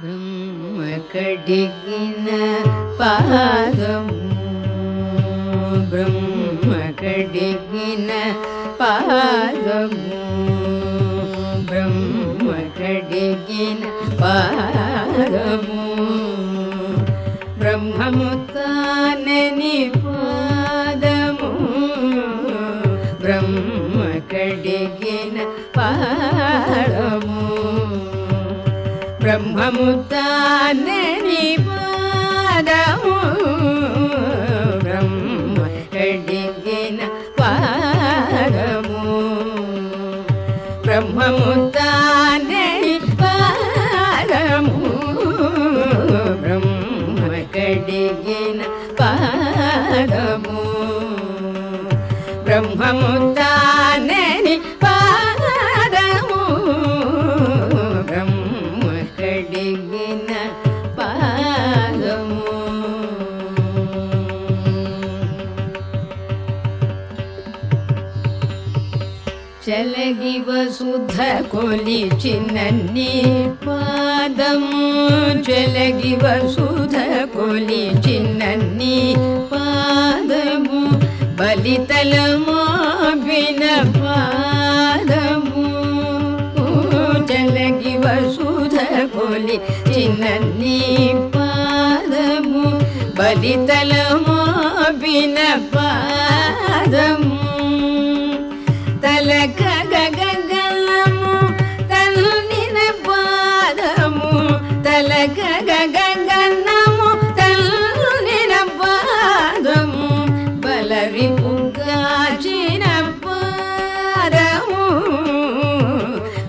ब्रह्मकडिगिन पाल ब्रह्मकडिगिन डिन ब्रह्मकडिगिन ब्रह्मक डिन पारम ब्रह्मकडिगिन कानि బ్రహ్మముద్దానని పాదము. బ్రహ్మ ఎడిగిన పాదము. బ్రహ్మముద్దానని పాదము. బ్రహ్మ పాదము. బ్రహ్మముద్దా చలగి వసుధ కొలిచినన్ని పాదము చలగి వసుధ కొలిచినన్ని పాదము బలితలమో బిన పాదము చలగి వసుధ కొలి చిన్నన్ని పాదము బలితలమో బిన పాదము తలక గగగలము తల్లిన పాదము తలక గగగనము తల్లిన పాదము బలరి పుగాచిన పాదము.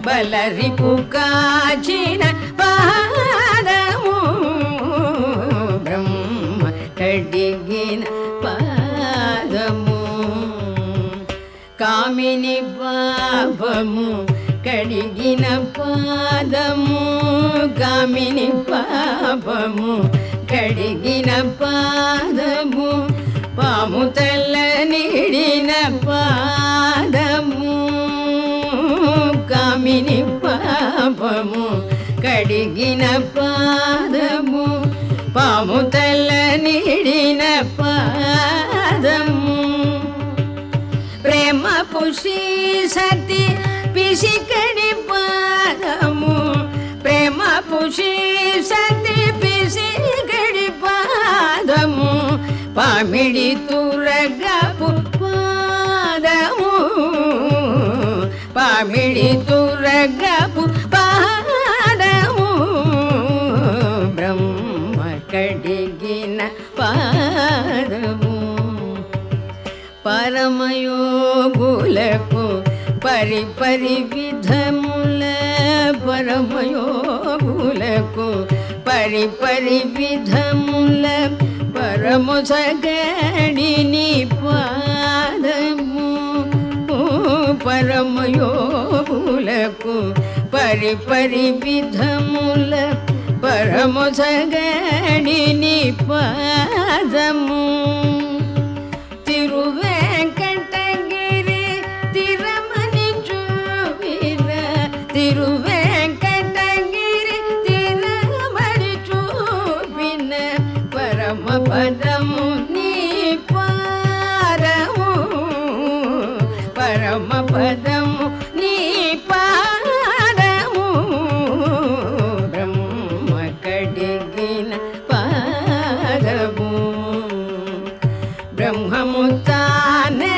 బలరి పుగాచిన కామిని పాపము కడిగిన పాదము కామిని పాపము కడిగిన పాదము పాము తల్ల నిడిన పాదము కామిని పాపము కడిగిన పాదము పాము తల్ల சதி பிசிக்கடி பாதமும் பிரேம புஷி சதி பிசிக்கடி பாதமும் பமிழி துரக பாதமும் பமிழி துரக பாதமும் பிரம்ம கடிகின பாதமும் பரமயோகுலக்கும் పరి పరి విధముల పరమయోగులకు పరి పరి విధముల పరము సగడిని పాదము పరమయోగులకు పరి పరి విధముల పరము సగడిని పాదము திருவேங்கடகிரி திருமணி சூப்பின பரமபதமு நீ பாரமு பரமபதமு நீ பாரமு பிரம்ம கடிகின பாரமு பிரம்மமுத்தானே